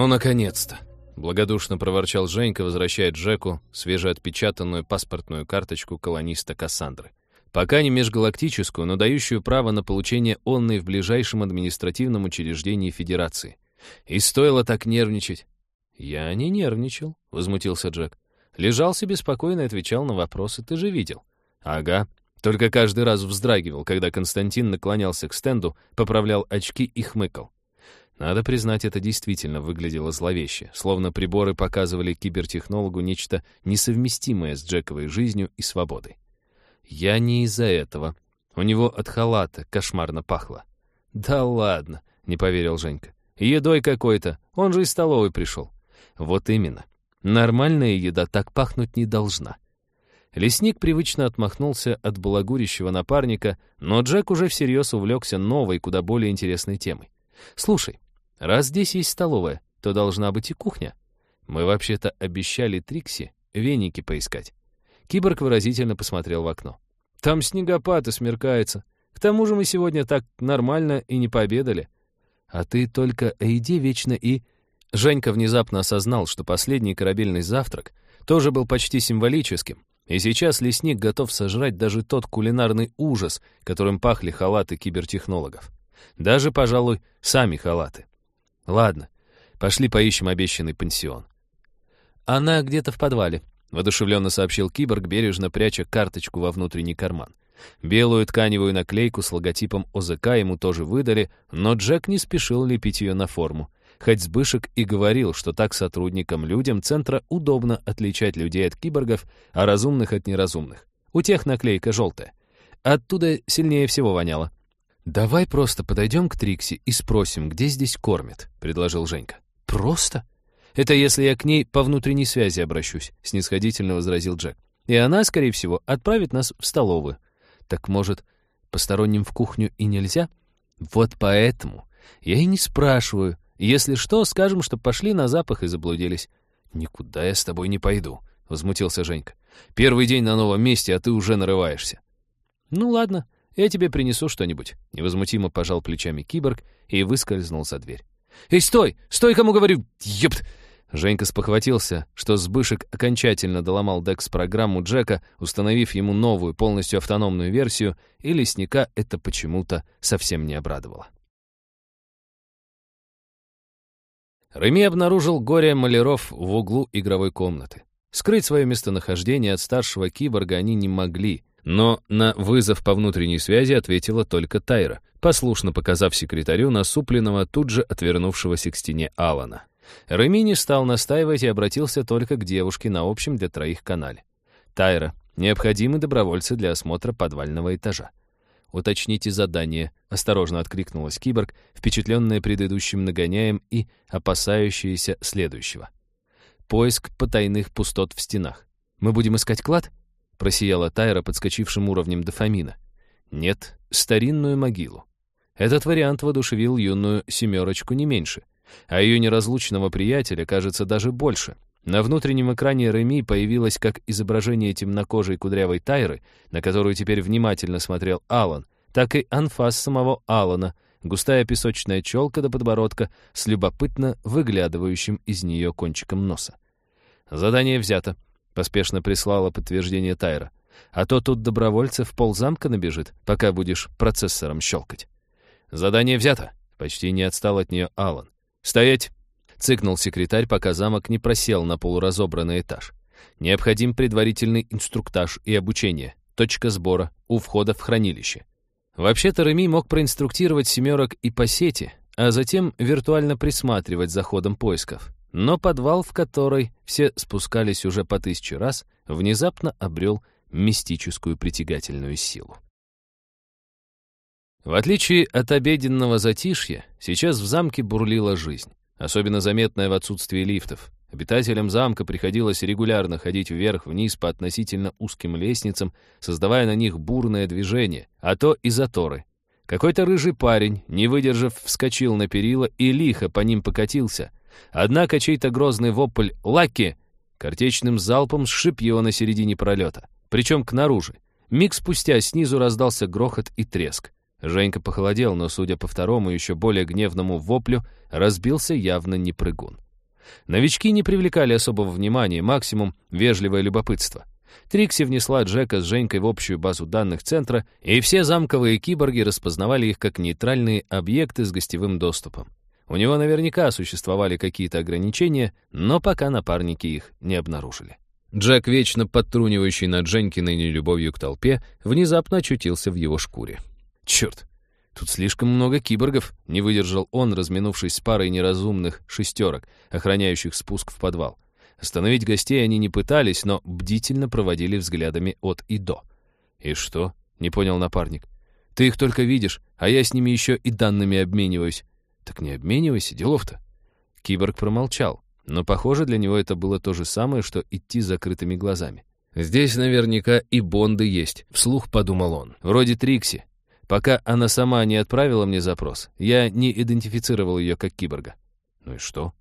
«Ну, наконец-то!» — благодушно проворчал Женька, возвращая Джеку свежеотпечатанную паспортную карточку колониста Кассандры. Пока не межгалактическую, но дающую право на получение онной в ближайшем административном учреждении Федерации. И стоило так нервничать. «Я не нервничал», — возмутился Джек. «Лежал себе спокойно и отвечал на вопросы, ты же видел». «Ага». Только каждый раз вздрагивал, когда Константин наклонялся к стенду, поправлял очки и хмыкал. Надо признать, это действительно выглядело зловеще, словно приборы показывали кибертехнологу нечто несовместимое с Джековой жизнью и свободой. Я не из-за этого. У него от халата кошмарно пахло. «Да ладно», — не поверил Женька. «Едой какой-то, он же из столовой пришел». «Вот именно. Нормальная еда так пахнуть не должна». Лесник привычно отмахнулся от балагурящего напарника, но Джек уже всерьез увлекся новой, куда более интересной темой. «Слушай, раз здесь есть столовая, то должна быть и кухня. Мы вообще-то обещали Трикси веники поискать». Киборг выразительно посмотрел в окно. «Там снегопад и смеркается. К тому же мы сегодня так нормально и не пообедали. А ты только еде вечно и...» Женька внезапно осознал, что последний корабельный завтрак тоже был почти символическим, и сейчас лесник готов сожрать даже тот кулинарный ужас, которым пахли халаты кибертехнологов. Даже, пожалуй, сами халаты. Ладно, пошли поищем обещанный пансион. Она где-то в подвале, — воодушевленно сообщил киборг, бережно пряча карточку во внутренний карман. Белую тканевую наклейку с логотипом ОЗК ему тоже выдали, но Джек не спешил лепить ее на форму. Хоть Сбышек и говорил, что так сотрудникам-людям центра удобно отличать людей от киборгов, а разумных от неразумных. У тех наклейка желтая. Оттуда сильнее всего воняло. «Давай просто подойдем к Трикси и спросим, где здесь кормят», — предложил Женька. «Просто?» Это если я к ней по внутренней связи обращусь», — снисходительно возразил Джек. «И она, скорее всего, отправит нас в столовую. Так, может, посторонним в кухню и нельзя? Вот поэтому я и не спрашиваю. Если что, скажем, что пошли на запах и заблудились». «Никуда я с тобой не пойду», — возмутился Женька. «Первый день на новом месте, а ты уже нарываешься». «Ну ладно, я тебе принесу что-нибудь», — невозмутимо пожал плечами киборг и выскользнул за дверь. «Эй, стой! Стой, кому говорю! Ёпт!» Женька спохватился, что Сбышек окончательно доломал Декс-программу Джека, установив ему новую, полностью автономную версию, и лесника это почему-то совсем не обрадовало. Реми обнаружил горе маляров в углу игровой комнаты. Скрыть свое местонахождение от старшего киборга они не могли, но на вызов по внутренней связи ответила только Тайра, послушно показав секретарю насупленного, тут же отвернувшегося к стене Алана. Реми стал настаивать и обратился только к девушке на общем для троих канале. «Тайра, необходимы добровольцы для осмотра подвального этажа». «Уточните задание», — осторожно откликнулась киборг, впечатленная предыдущим нагоняем и опасающаяся следующего. «Поиск потайных пустот в стенах. Мы будем искать клад?» — просияла Тайра подскочившим уровнем дофамина. «Нет, старинную могилу». Этот вариант воодушевил юную семерочку не меньше а ее неразлучного приятеля, кажется, даже больше. На внутреннем экране Реми появилось как изображение темнокожей кудрявой Тайры, на которую теперь внимательно смотрел Алан, так и анфас самого Алана, густая песочная челка до подбородка с любопытно выглядывающим из нее кончиком носа. «Задание взято», — поспешно прислала подтверждение Тайра. «А то тут добровольцев ползамка набежит, пока будешь процессором щелкать». «Задание взято», — почти не отстал от нее Алан. «Стоять!» — цыкнул секретарь, пока замок не просел на полуразобранный этаж. «Необходим предварительный инструктаж и обучение. Точка сбора у входа в хранилище». Вообще-то Реми мог проинструктировать семерок и по сети, а затем виртуально присматривать за ходом поисков. Но подвал, в который все спускались уже по тысяче раз, внезапно обрел мистическую притягательную силу. В отличие от обеденного затишья, сейчас в замке бурлила жизнь, особенно заметная в отсутствии лифтов. Обитателям замка приходилось регулярно ходить вверх-вниз по относительно узким лестницам, создавая на них бурное движение, а то и заторы. Какой-то рыжий парень, не выдержав, вскочил на перила и лихо по ним покатился. Однако чей-то грозный вопль «Лаки!» картечным залпом сшиб его на середине пролета, причем к наружи. Миг спустя снизу раздался грохот и треск. Женька похолодел, но, судя по второму, еще более гневному воплю, разбился явно не прыгун. Новички не привлекали особого внимания, максимум — вежливое любопытство. Трикси внесла Джека с Женькой в общую базу данных центра, и все замковые киборги распознавали их как нейтральные объекты с гостевым доступом. У него наверняка существовали какие-то ограничения, но пока напарники их не обнаружили. Джек, вечно подтрунивающий над Женькиной нелюбовью к толпе, внезапно очутился в его шкуре. «Черт, тут слишком много киборгов», — не выдержал он, разминувшись с парой неразумных шестерок, охраняющих спуск в подвал. Остановить гостей они не пытались, но бдительно проводили взглядами от и до. «И что?» — не понял напарник. «Ты их только видишь, а я с ними еще и данными обмениваюсь». «Так не обменивайся, делов-то». Киборг промолчал, но, похоже, для него это было то же самое, что идти закрытыми глазами. «Здесь наверняка и Бонды есть», — вслух подумал он. «Вроде Трикси. Пока она сама не отправила мне запрос, я не идентифицировал ее как киборга». «Ну и что?»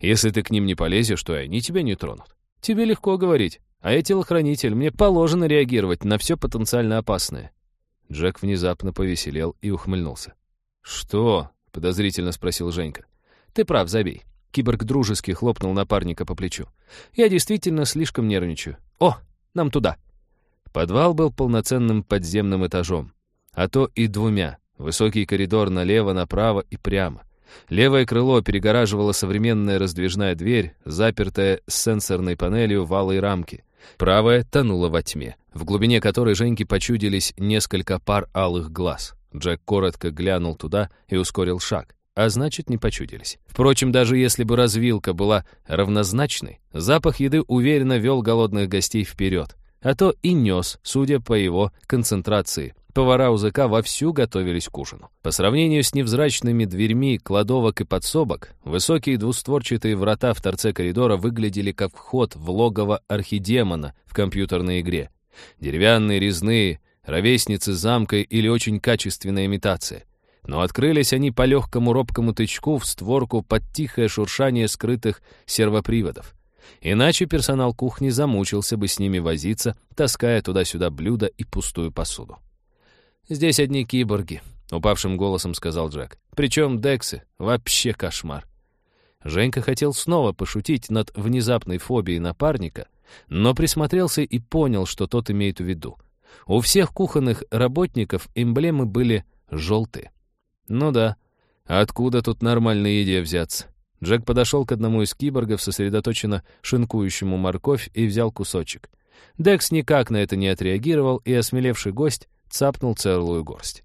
Если ты к ним не полезешь, то и они тебя не тронут. Тебе легко говорить, а я телохранитель, мне положено реагировать на все потенциально опасное». Джек внезапно повеселел и ухмыльнулся. «Что?» — подозрительно спросил Женька. «Ты прав, забей». Киборг дружески хлопнул напарника по плечу. «Я действительно слишком нервничаю. О, нам туда!» Подвал был полноценным подземным этажом, а то и двумя. Высокий коридор налево, направо и прямо. Левое крыло перегораживала современная раздвижная дверь, запертая с сенсорной панелью валой рамки. Правая тонула во тьме, в глубине которой Женьке почудились несколько пар алых глаз. Джек коротко глянул туда и ускорил шаг, а значит, не почудились. Впрочем, даже если бы развилка была равнозначной, запах еды уверенно вел голодных гостей вперед, а то и нес, судя по его концентрации, повара УЗК вовсю готовились к ужину. По сравнению с невзрачными дверьми кладовок и подсобок, высокие двустворчатые врата в торце коридора выглядели как вход в логово архидемона в компьютерной игре. Деревянные, резные, ровесницы замка или очень качественная имитация. Но открылись они по легкому робкому тычку в створку под тихое шуршание скрытых сервоприводов. Иначе персонал кухни замучился бы с ними возиться, таская туда-сюда блюда и пустую посуду. «Здесь одни киборги», — упавшим голосом сказал Джек. «Причем Дексы. Вообще кошмар». Женька хотел снова пошутить над внезапной фобией напарника, но присмотрелся и понял, что тот имеет в виду. У всех кухонных работников эмблемы были желтые. Ну да, откуда тут нормальной еде взяться? Джек подошел к одному из киборгов, сосредоточенно шинкующему морковь, и взял кусочек. Декс никак на это не отреагировал, и осмелевший гость цапнул целую горсть.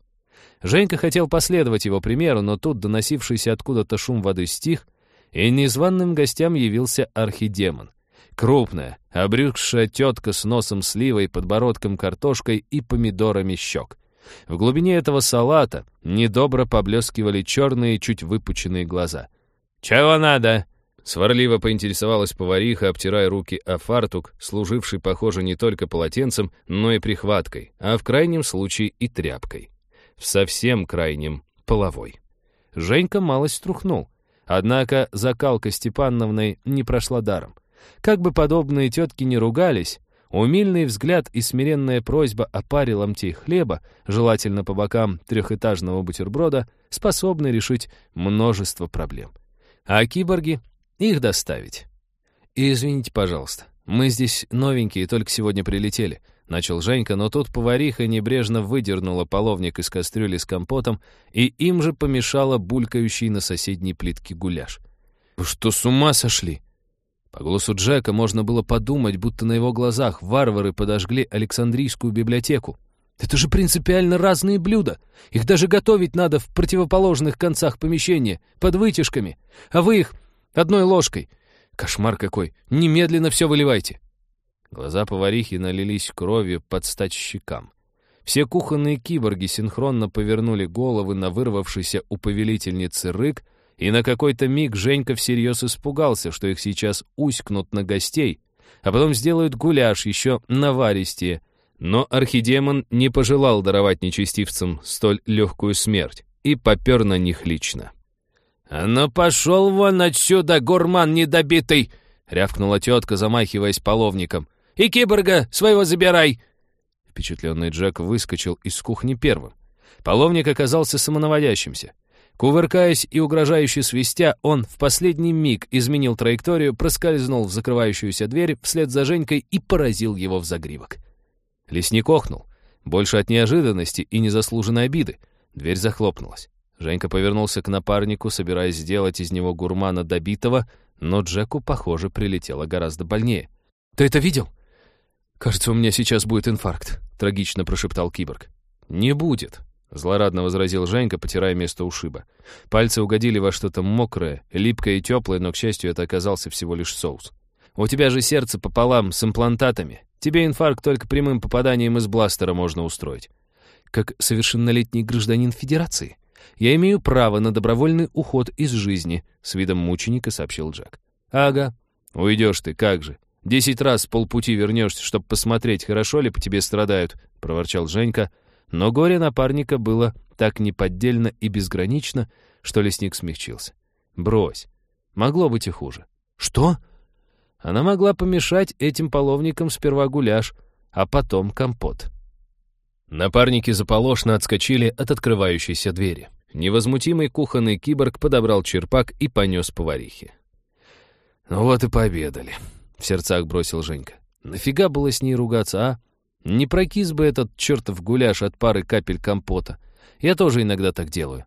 Женька хотел последовать его примеру, но тут доносившийся откуда-то шум воды стих, и незваным гостям явился архидемон. Крупная, обрюкшая тетка с носом сливой, подбородком картошкой и помидорами щек. В глубине этого салата недобро поблескивали черные, чуть выпученные глаза. «Чего надо?» Сварливо поинтересовалась повариха, обтирая руки о фартук, служивший, похоже, не только полотенцем, но и прихваткой, а в крайнем случае и тряпкой. В совсем крайнем — половой. Женька малость струхнул. Однако закалка Степановной не прошла даром. Как бы подобные тетки не ругались, умильный взгляд и смиренная просьба о паре ломтей хлеба, желательно по бокам трехэтажного бутерброда, способны решить множество проблем. А киборги их доставить. И извините, пожалуйста, мы здесь новенькие, только сегодня прилетели. Начал Женька, но тут повариха небрежно выдернула половник из кастрюли с компотом и им же помешала булькающий на соседней плитке гуляш. «Вы что, с ума сошли?» По голосу Джека можно было подумать, будто на его глазах варвары подожгли Александрийскую библиотеку. «Это же принципиально разные блюда. Их даже готовить надо в противоположных концах помещения, под вытяжками. А вы их Одной ложкой. Кошмар какой. Немедленно все выливайте. Глаза поварихи налились кровью под стать щекам. Все кухонные киборги синхронно повернули головы на вырвавшийся у повелительницы рык, и на какой-то миг Женька всерьез испугался, что их сейчас уськнут на гостей, а потом сделают гуляш еще наваристее. Но архидемон не пожелал даровать нечестивцам столь легкую смерть и попер на них лично. «А ну пошел вон отсюда, гурман недобитый!» — рявкнула тетка, замахиваясь половником. «И киборга своего забирай!» Впечатленный Джек выскочил из кухни первым. Половник оказался самонаводящимся. Кувыркаясь и угрожающе свистя, он в последний миг изменил траекторию, проскользнул в закрывающуюся дверь вслед за Женькой и поразил его в загривок. Лесник охнул. Больше от неожиданности и незаслуженной обиды. Дверь захлопнулась. Женька повернулся к напарнику, собираясь сделать из него гурмана добитого, но Джеку, похоже, прилетело гораздо больнее. «Ты это видел?» «Кажется, у меня сейчас будет инфаркт», — трагично прошептал киборг. «Не будет», — злорадно возразил Женька, потирая место ушиба. Пальцы угодили во что-то мокрое, липкое и теплое, но, к счастью, это оказался всего лишь соус. «У тебя же сердце пополам с имплантатами. Тебе инфаркт только прямым попаданием из бластера можно устроить. Как совершеннолетний гражданин Федерации, я имею право на добровольный уход из жизни», — с видом мученика сообщил Джек. «Ага. Уйдешь ты, как же. Десять раз с полпути вернешься, чтобы посмотреть, хорошо ли по тебе страдают», — проворчал Женька, — но горе напарника было так неподдельно и безгранично, что лесник смягчился. «Брось. Могло быть и хуже». «Что?» Она могла помешать этим половникам сперва гуляш, а потом компот. Напарники заполошно отскочили от открывающейся двери. Невозмутимый кухонный киборг подобрал черпак и понес поварихе. «Ну вот и пообедали», — в сердцах бросил Женька. «Нафига было с ней ругаться, а? Не прокис бы этот чертов гуляш от пары капель компота. Я тоже иногда так делаю.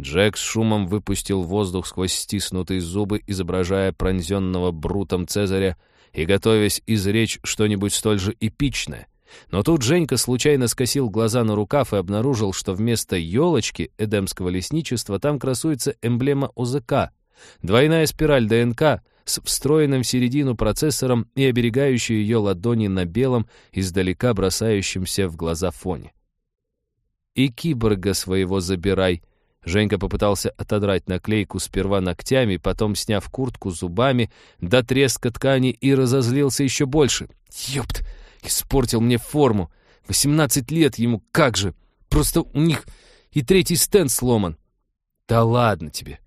Джек с шумом выпустил воздух сквозь стиснутые зубы, изображая пронзенного брутом Цезаря и готовясь изречь что-нибудь столь же эпичное. Но тут Женька случайно скосил глаза на рукав и обнаружил, что вместо елочки Эдемского лесничества там красуется эмблема ОЗК, двойная спираль ДНК — с встроенным в середину процессором и оберегающей ее ладони на белом, издалека бросающемся в глаза фоне. «И киборга своего забирай!» Женька попытался отодрать наклейку сперва ногтями, потом, сняв куртку зубами, до треска ткани и разозлился еще больше. «Ёпт! Испортил мне форму! Восемнадцать лет ему, как же! Просто у них и третий стенд сломан!» «Да ладно тебе!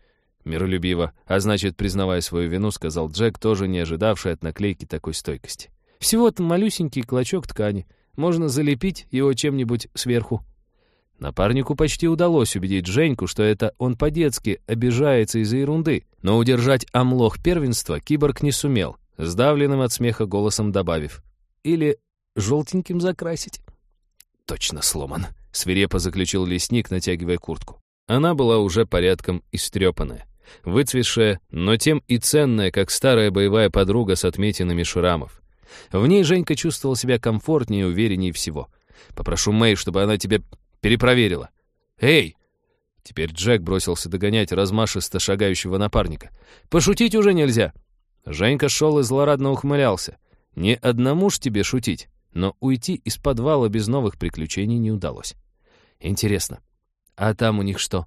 Миролюбиво, а значит, признавая свою вину, сказал Джек, тоже не ожидавший от наклейки такой стойкости. «Всего-то малюсенький клочок ткани. Можно залепить его чем-нибудь сверху». Напарнику почти удалось убедить Женьку, что это он по-детски обижается из-за ерунды, но удержать амлох первенства киборг не сумел, сдавленным от смеха голосом добавив. «Или желтеньким закрасить?» «Точно сломан», — свирепо заключил лесник, натягивая куртку. Она была уже порядком истрепанная выцветшая, но тем и ценная, как старая боевая подруга с отметинами шрамов. В ней Женька чувствовал себя комфортнее и увереннее всего. «Попрошу Мэй, чтобы она тебя перепроверила». «Эй!» Теперь Джек бросился догонять размашисто шагающего напарника. «Пошутить уже нельзя!» Женька шел и злорадно ухмылялся. «Не одному ж тебе шутить!» Но уйти из подвала без новых приключений не удалось. «Интересно, а там у них что?»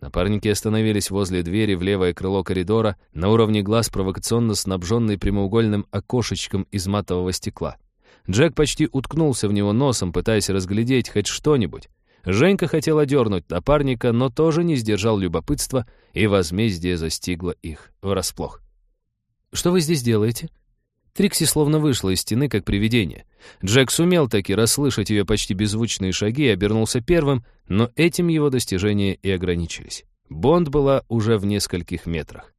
Напарники остановились возле двери в левое крыло коридора, на уровне глаз провокационно снабженный прямоугольным окошечком из матового стекла. Джек почти уткнулся в него носом, пытаясь разглядеть хоть что-нибудь. Женька хотел одернуть напарника, но тоже не сдержал любопытства, и возмездие застигло их врасплох. «Что вы здесь делаете?» Трикси словно вышла из стены, как привидение. Джек сумел таки расслышать ее почти беззвучные шаги и обернулся первым, но этим его достижения и ограничились. Бонд была уже в нескольких метрах.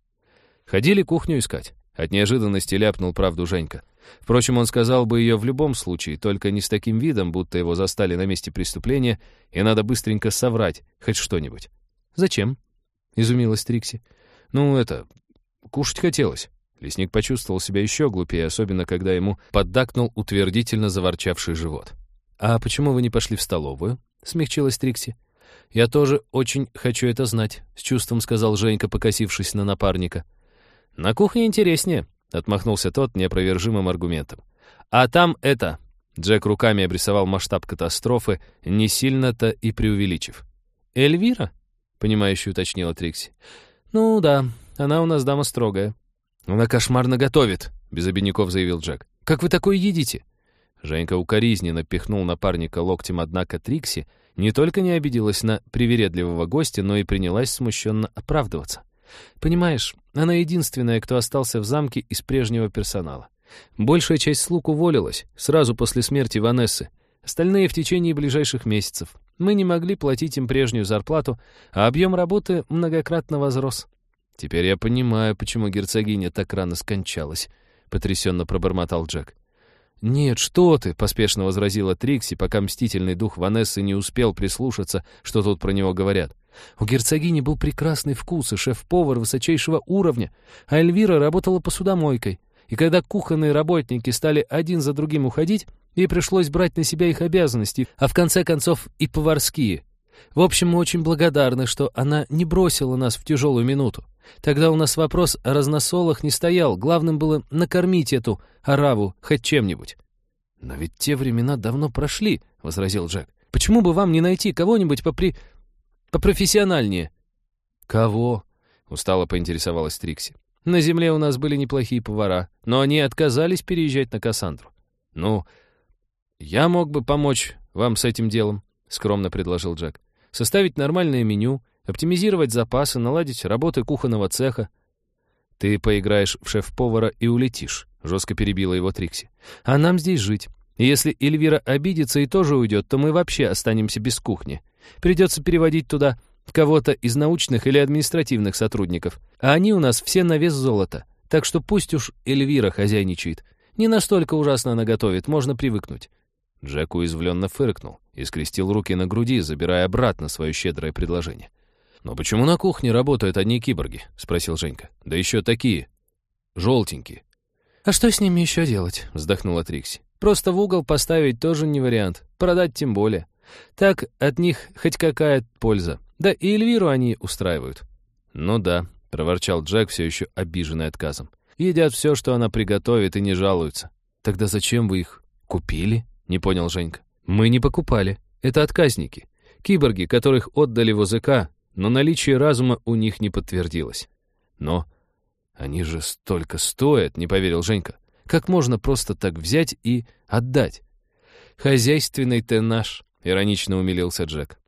Ходили кухню искать. От неожиданности ляпнул правду Женька. Впрочем, он сказал бы ее в любом случае, только не с таким видом, будто его застали на месте преступления, и надо быстренько соврать хоть что-нибудь. «Зачем?» — изумилась Трикси. «Ну, это... кушать хотелось». Лесник почувствовал себя еще глупее, особенно когда ему поддакнул утвердительно заворчавший живот. «А почему вы не пошли в столовую?» — смягчилась Трикси. «Я тоже очень хочу это знать», — с чувством сказал Женька, покосившись на напарника. «На кухне интереснее», — отмахнулся тот неопровержимым аргументом. «А там это...» — Джек руками обрисовал масштаб катастрофы, не сильно-то и преувеличив. «Эльвира?» — понимающе уточнила Трикси. «Ну да, она у нас дама строгая». «Она кошмарно готовит», — без обиняков заявил Джек. «Как вы такое едите?» Женька укоризненно пихнул напарника локтем, однако Трикси не только не обиделась на привередливого гостя, но и принялась смущенно оправдываться. «Понимаешь, она единственная, кто остался в замке из прежнего персонала. Большая часть слуг уволилась сразу после смерти Ванессы, остальные в течение ближайших месяцев. Мы не могли платить им прежнюю зарплату, а объем работы многократно возрос. Теперь я понимаю, почему герцогиня так рано скончалась, потрясенно пробормотал Джек. «Нет, что ты!» — поспешно возразила Трикси, пока мстительный дух Ванессы не успел прислушаться, что тут про него говорят. У герцогини был прекрасный вкус и шеф-повар высочайшего уровня, а Эльвира работала посудомойкой. И когда кухонные работники стали один за другим уходить, ей пришлось брать на себя их обязанности, а в конце концов и поварские. В общем, мы очень благодарны, что она не бросила нас в тяжелую минуту. Тогда у нас вопрос о разносолах не стоял, главным было накормить эту ораву хоть чем-нибудь. «Но ведь те времена давно прошли», — возразил Джек. «Почему бы вам не найти кого-нибудь попри... попрофессиональнее?» «Кого?» — устало поинтересовалась Трикси. «На земле у нас были неплохие повара, но они отказались переезжать на Кассандру. Ну, я мог бы помочь вам с этим делом», — скромно предложил Джек. «Составить нормальное меню, оптимизировать запасы, наладить работы кухонного цеха. «Ты поиграешь в шеф-повара и улетишь», — жестко перебила его Трикси. «А нам здесь жить. И если Эльвира обидится и тоже уйдет, то мы вообще останемся без кухни. Придется переводить туда кого-то из научных или административных сотрудников. А они у нас все на вес золота. Так что пусть уж Эльвира хозяйничает. Не настолько ужасно она готовит, можно привыкнуть». Джек уязвленно фыркнул и скрестил руки на груди, забирая обратно свое щедрое предложение. «Но почему на кухне работают одни киборги?» — спросил Женька. «Да еще такие. желтенькие». «А что с ними еще делать?» — вздохнула Трикси. «Просто в угол поставить тоже не вариант. Продать тем более. Так от них хоть какая польза. Да и Эльвиру они устраивают». «Ну да», — проворчал Джек, все еще обиженный отказом. «Едят все, что она приготовит, и не жалуются». «Тогда зачем вы их купили?» — не понял Женька. «Мы не покупали. Это отказники. Киборги, которых отдали в ОЗК, но наличие разума у них не подтвердилось. Но они же столько стоят, не поверил Женька. Как можно просто так взять и отдать? Хозяйственный ты наш, иронично умилился Джек.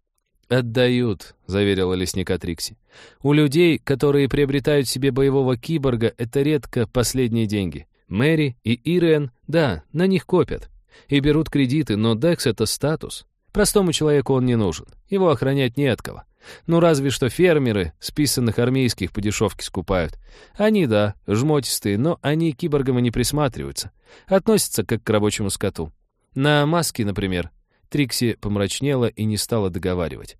«Отдают», — заверила лесника Трикси. «У людей, которые приобретают себе боевого киборга, это редко последние деньги. Мэри и Ирен, да, на них копят. И берут кредиты, но Декс — это статус. Простому человеку он не нужен. Его охранять не от кого. Ну, разве что фермеры, списанных армейских по дешевке скупают. Они, да, жмотистые, но они к киборгам и не присматриваются. Относятся как к рабочему скоту. На маски, например. Трикси помрачнела и не стала договаривать.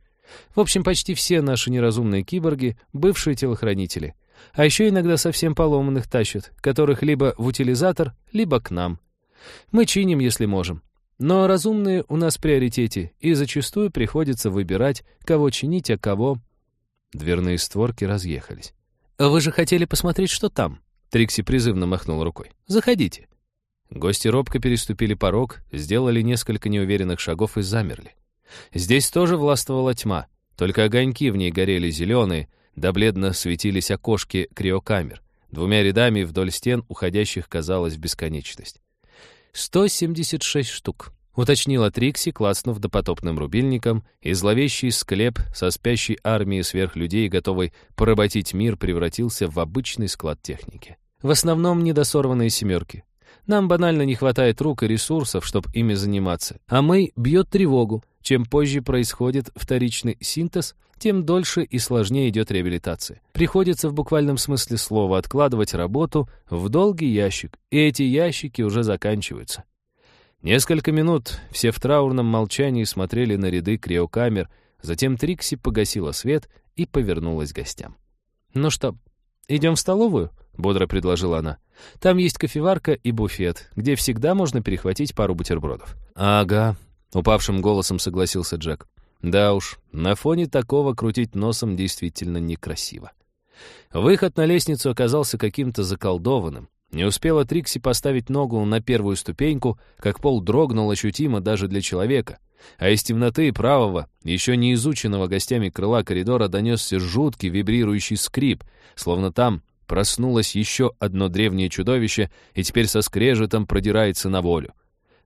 В общем, почти все наши неразумные киборги — бывшие телохранители. А еще иногда совсем поломанных тащат, которых либо в утилизатор, либо к нам. Мы чиним, если можем. Но разумные у нас в приоритете, и зачастую приходится выбирать, кого чинить, а кого... Дверные створки разъехались. «Вы же хотели посмотреть, что там?» Трикси призывно махнул рукой. «Заходите». Гости робко переступили порог, сделали несколько неуверенных шагов и замерли. Здесь тоже властвовала тьма, только огоньки в ней горели зеленые, да бледно светились окошки криокамер, двумя рядами вдоль стен, уходящих, казалось, в бесконечность. 176 штук», — уточнила Трикси, класснув допотопным рубильником, и зловещий склеп со спящей армией сверхлюдей, готовый поработить мир, превратился в обычный склад техники. В основном недосорванные семерки. Нам банально не хватает рук и ресурсов, чтобы ими заниматься. А Мэй бьет тревогу. Чем позже происходит вторичный синтез, тем дольше и сложнее идет реабилитация. Приходится в буквальном смысле слова откладывать работу в долгий ящик, и эти ящики уже заканчиваются. Несколько минут все в траурном молчании смотрели на ряды криокамер, затем Трикси погасила свет и повернулась к гостям. «Ну что, идем в столовую?» — бодро предложила она. «Там есть кофеварка и буфет, где всегда можно перехватить пару бутербродов». «Ага», — упавшим голосом согласился Джек. Да уж, на фоне такого крутить носом действительно некрасиво. Выход на лестницу оказался каким-то заколдованным. Не успела Трикси поставить ногу на первую ступеньку, как пол дрогнул ощутимо даже для человека. А из темноты правого, еще не изученного гостями крыла коридора донесся жуткий вибрирующий скрип, словно там проснулось еще одно древнее чудовище и теперь со скрежетом продирается на волю.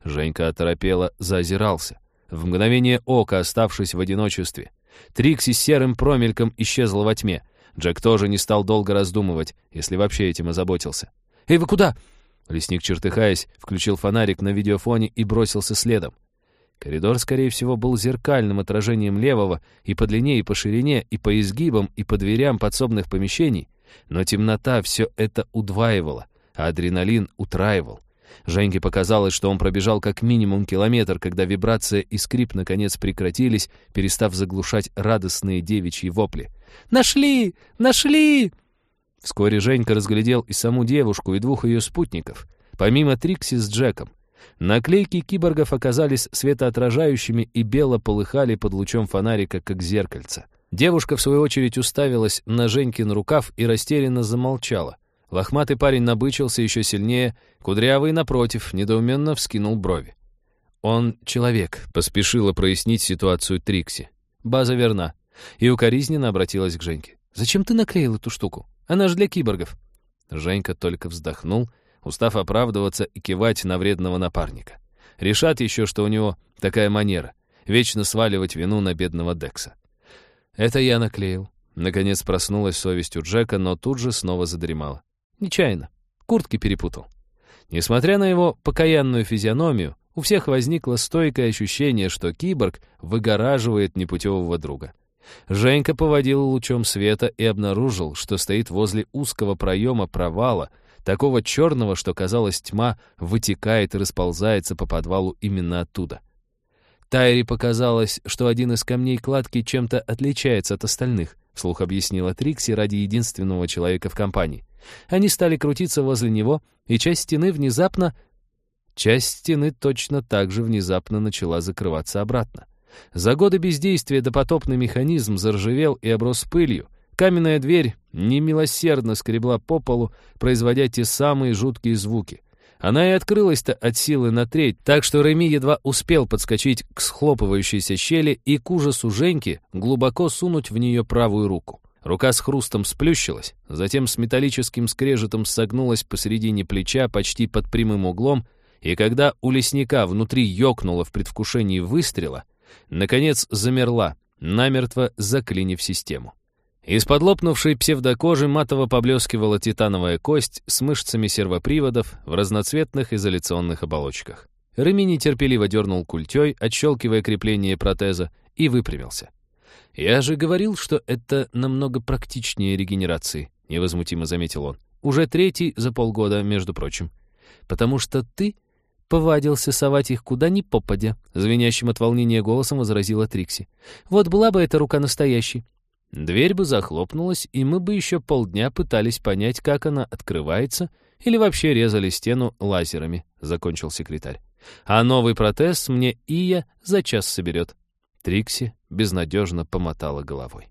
Женька оторопело заозирался в мгновение ока оставшись в одиночестве. Трикси серым промельком исчезла во тьме. Джек тоже не стал долго раздумывать, если вообще этим озаботился. «Эй, вы куда?» Лесник, чертыхаясь, включил фонарик на видеофоне и бросился следом. Коридор, скорее всего, был зеркальным отражением левого и по длине, и по ширине, и по изгибам, и по дверям подсобных помещений, но темнота все это удваивала, а адреналин утраивал. Женьке показалось, что он пробежал как минимум километр, когда вибрация и скрип наконец прекратились, перестав заглушать радостные девичьи вопли. «Нашли! Нашли!» Вскоре Женька разглядел и саму девушку, и двух ее спутников, помимо Трикси с Джеком. Наклейки киборгов оказались светоотражающими и бело полыхали под лучом фонарика, как зеркальце. Девушка, в свою очередь, уставилась на Женькин рукав и растерянно замолчала. Лохматый парень набычился еще сильнее, кудрявый, напротив, недоуменно вскинул брови. «Он человек», — поспешила прояснить ситуацию Трикси. База верна. И укоризненно обратилась к Женьке. «Зачем ты наклеил эту штуку? Она же для киборгов». Женька только вздохнул, устав оправдываться и кивать на вредного напарника. Решат еще, что у него такая манера — вечно сваливать вину на бедного Декса. «Это я наклеил». Наконец проснулась совесть у Джека, но тут же снова задремала. Нечаянно. Куртки перепутал. Несмотря на его покаянную физиономию, у всех возникло стойкое ощущение, что киборг выгораживает непутевого друга. Женька поводил лучом света и обнаружил, что стоит возле узкого проема провала, такого черного, что, казалось, тьма вытекает и расползается по подвалу именно оттуда. Тайре показалось, что один из камней кладки чем-то отличается от остальных, вслух объяснила Трикси ради единственного человека в компании. Они стали крутиться возле него, и часть стены внезапно... Часть стены точно так же внезапно начала закрываться обратно. За годы бездействия допотопный механизм заржавел и оброс пылью. Каменная дверь немилосердно скребла по полу, производя те самые жуткие звуки. Она и открылась-то от силы на треть, так что Реми едва успел подскочить к схлопывающейся щели и к ужасу Женьки глубоко сунуть в нее правую руку. Рука с хрустом сплющилась, затем с металлическим скрежетом согнулась посередине плеча почти под прямым углом, и когда у лесника внутри ёкнуло в предвкушении выстрела, наконец замерла, намертво заклинив систему. Из-под лопнувшей псевдокожи матово поблескивала титановая кость с мышцами сервоприводов в разноцветных изоляционных оболочках. Реми нетерпеливо дернул культей, отщелкивая крепление протеза, и выпрямился. «Я же говорил, что это намного практичнее регенерации», — невозмутимо заметил он. «Уже третий за полгода, между прочим. Потому что ты повадился совать их куда ни попадя», — звенящим от волнения голосом возразила Трикси. «Вот была бы эта рука настоящей. Дверь бы захлопнулась, и мы бы еще полдня пытались понять, как она открывается, или вообще резали стену лазерами», — закончил секретарь. «А новый протез мне Ия за час соберет». Трикси безнадежно помотала головой.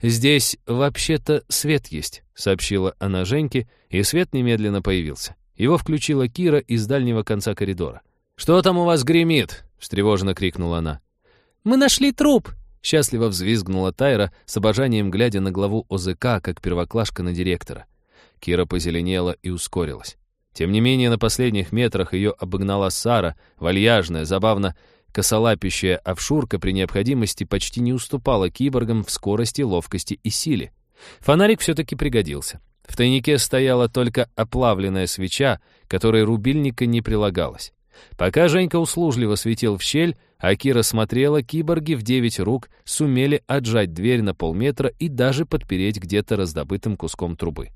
«Здесь вообще-то свет есть», — сообщила она Женьке, и свет немедленно появился. Его включила Кира из дальнего конца коридора. «Что там у вас гремит?» — встревоженно крикнула она. «Мы нашли труп!» — счастливо взвизгнула Тайра, с обожанием глядя на главу ОЗК, как первоклашка на директора. Кира позеленела и ускорилась. Тем не менее, на последних метрах ее обогнала Сара, вальяжная, забавно Косолапящая овшурка при необходимости почти не уступала киборгам в скорости, ловкости и силе. Фонарик все-таки пригодился. В тайнике стояла только оплавленная свеча, которой рубильника не прилагалось. Пока Женька услужливо светил в щель, а Кира смотрела, киборги в девять рук сумели отжать дверь на полметра и даже подпереть где-то раздобытым куском трубы.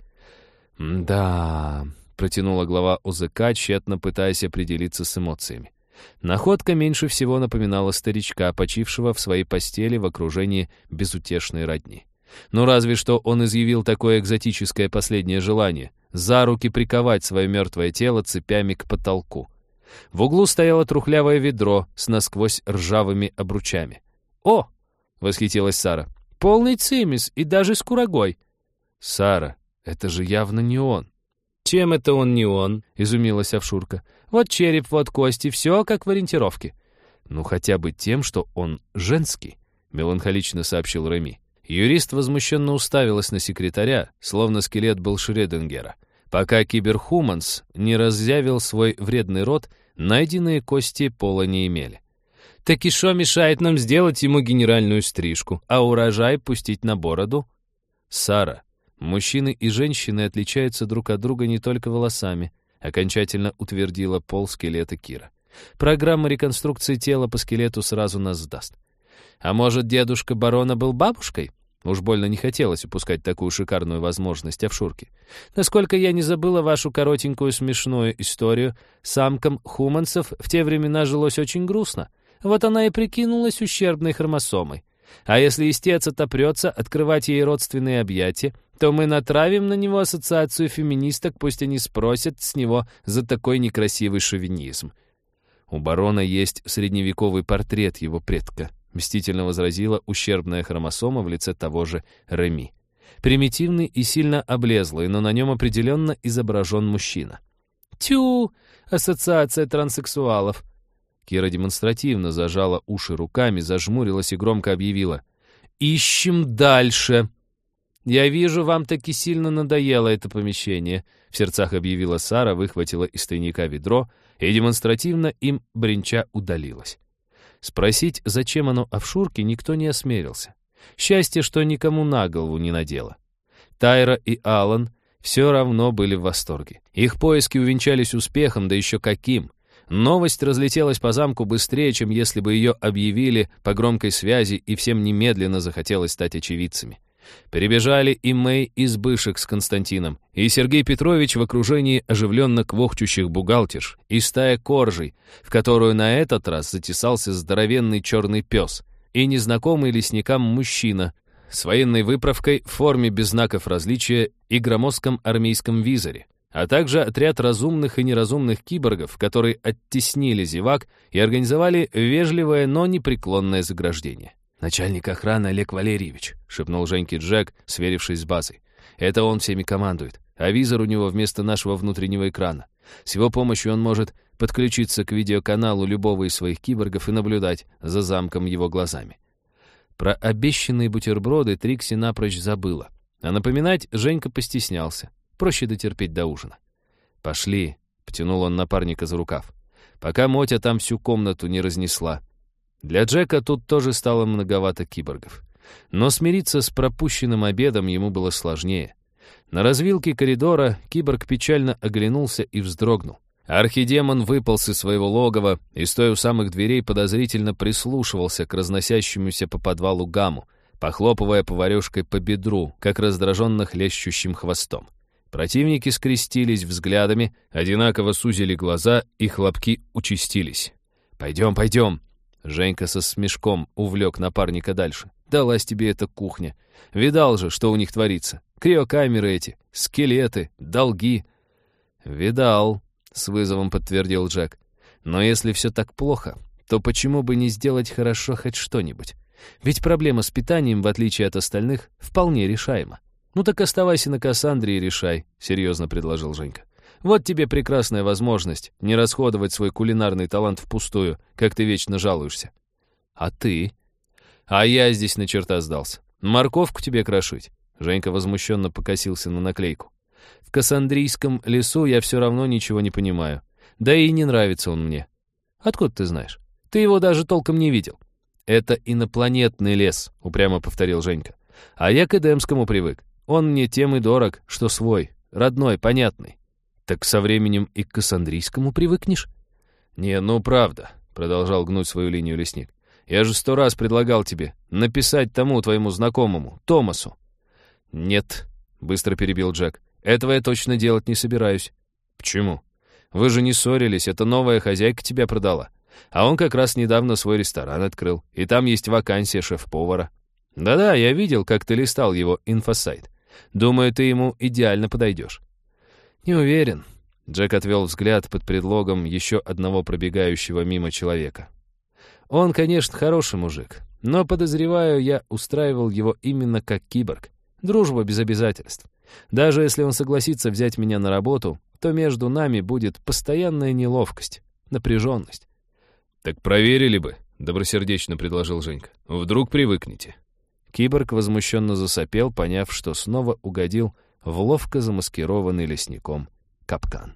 «Да...» — протянула глава УЗК, тщетно пытаясь определиться с эмоциями. Находка меньше всего напоминала старичка, почившего в своей постели в окружении безутешной родни. Ну разве что он изъявил такое экзотическое последнее желание — за руки приковать свое мертвое тело цепями к потолку. В углу стояло трухлявое ведро с насквозь ржавыми обручами. «О!» — восхитилась Сара. «Полный цимис и даже с курагой!» «Сара, это же явно не он!» «Чем это он не он?» — изумилась Овшурка. Вот череп, вот кости, все как в ориентировке». «Ну, хотя бы тем, что он женский», — меланхолично сообщил Реми. Юрист возмущенно уставилась на секретаря, словно скелет был Шреденгера. Пока киберхуманс не разъявил свой вредный рот, найденные кости пола не имели. «Так и что мешает нам сделать ему генеральную стрижку, а урожай пустить на бороду?» «Сара, мужчины и женщины отличаются друг от друга не только волосами, окончательно утвердила пол скелета Кира. Программа реконструкции тела по скелету сразу нас сдаст. А может, дедушка барона был бабушкой? Уж больно не хотелось упускать такую шикарную возможность овшурки. Насколько я не забыла вашу коротенькую смешную историю, самкам хуманцев в те времена жилось очень грустно. Вот она и прикинулась ущербной хромосомой. А если истец отопрется открывать ей родственные объятия, то мы натравим на него ассоциацию феминисток, пусть они спросят с него за такой некрасивый шовинизм. У барона есть средневековый портрет его предка, мстительно возразила ущербная хромосома в лице того же Реми. Примитивный и сильно облезлый, но на нем определенно изображен мужчина. «Тю! Ассоциация транссексуалов!» Кира демонстративно зажала уши руками, зажмурилась и громко объявила. «Ищем дальше!» «Я вижу, вам таки сильно надоело это помещение», — в сердцах объявила Сара, выхватила из тайника ведро и демонстративно им бренча удалилась. Спросить, зачем оно овшурке, никто не осмелился. Счастье, что никому на голову не надело. Тайра и Алан все равно были в восторге. Их поиски увенчались успехом, да еще каким. Новость разлетелась по замку быстрее, чем если бы ее объявили по громкой связи, и всем немедленно захотелось стать очевидцами. Перебежали и Мэй из Бышек с Константином, и Сергей Петрович в окружении оживленно квохчущих бухгалтерш, и стая коржей, в которую на этот раз затесался здоровенный черный пес, и незнакомый лесникам мужчина с военной выправкой в форме без знаков различия и громоздком армейском визоре, а также отряд разумных и неразумных киборгов, которые оттеснили зевак и организовали вежливое, но непреклонное заграждение. «Начальник охраны Олег Валерьевич», — шепнул Женьке Джек, сверившись с базой. «Это он всеми командует, а визор у него вместо нашего внутреннего экрана. С его помощью он может подключиться к видеоканалу любого из своих киборгов и наблюдать за замком его глазами». Про обещанные бутерброды Трикси напрочь забыла. А напоминать Женька постеснялся. Проще дотерпеть до ужина. «Пошли», — потянул он напарника за рукав. «Пока Мотя там всю комнату не разнесла». Для Джека тут тоже стало многовато киборгов. Но смириться с пропущенным обедом ему было сложнее. На развилке коридора киборг печально оглянулся и вздрогнул. Архидемон выполз из своего логова и, стоя у самых дверей, подозрительно прислушивался к разносящемуся по подвалу гамму, похлопывая поварёшкой по бедру, как раздраженно хлещущим хвостом. Противники скрестились взглядами, одинаково сузили глаза, и хлопки участились. «Пойдем, пойдем!» Женька со смешком увлек напарника дальше. «Далась тебе эта кухня. Видал же, что у них творится. Криокамеры эти, скелеты, долги». «Видал», — с вызовом подтвердил Джек. «Но если все так плохо, то почему бы не сделать хорошо хоть что-нибудь? Ведь проблема с питанием, в отличие от остальных, вполне решаема». «Ну так оставайся на Кассандре и решай», — серьезно предложил Женька. Вот тебе прекрасная возможность не расходовать свой кулинарный талант впустую, как ты вечно жалуешься. А ты? А я здесь на черта сдался. Морковку тебе крошить. Женька возмущенно покосился на наклейку. В Кассандрийском лесу я все равно ничего не понимаю. Да и не нравится он мне. Откуда ты знаешь? Ты его даже толком не видел. Это инопланетный лес, упрямо повторил Женька. А я к Эдемскому привык. Он мне тем и дорог, что свой, родной, понятный. Так со временем и к Кассандрийскому привыкнешь? Не, ну правда, продолжал гнуть свою линию лесник. Я же сто раз предлагал тебе написать тому твоему знакомому, Томасу. Нет, быстро перебил Джек. Этого я точно делать не собираюсь. Почему? Вы же не ссорились, это новая хозяйка тебя продала. А он как раз недавно свой ресторан открыл, и там есть вакансия шеф-повара. Да-да, я видел, как ты листал его инфосайт. Думаю, ты ему идеально подойдешь. «Не уверен». Джек отвел взгляд под предлогом еще одного пробегающего мимо человека. «Он, конечно, хороший мужик, но, подозреваю, я устраивал его именно как киборг. Дружба без обязательств. Даже если он согласится взять меня на работу, то между нами будет постоянная неловкость, напряженность». «Так проверили бы», — добросердечно предложил Женька. «Вдруг привыкнете». Киборг возмущенно засопел, поняв, что снова угодил в ловко замаскированный лесником капкан.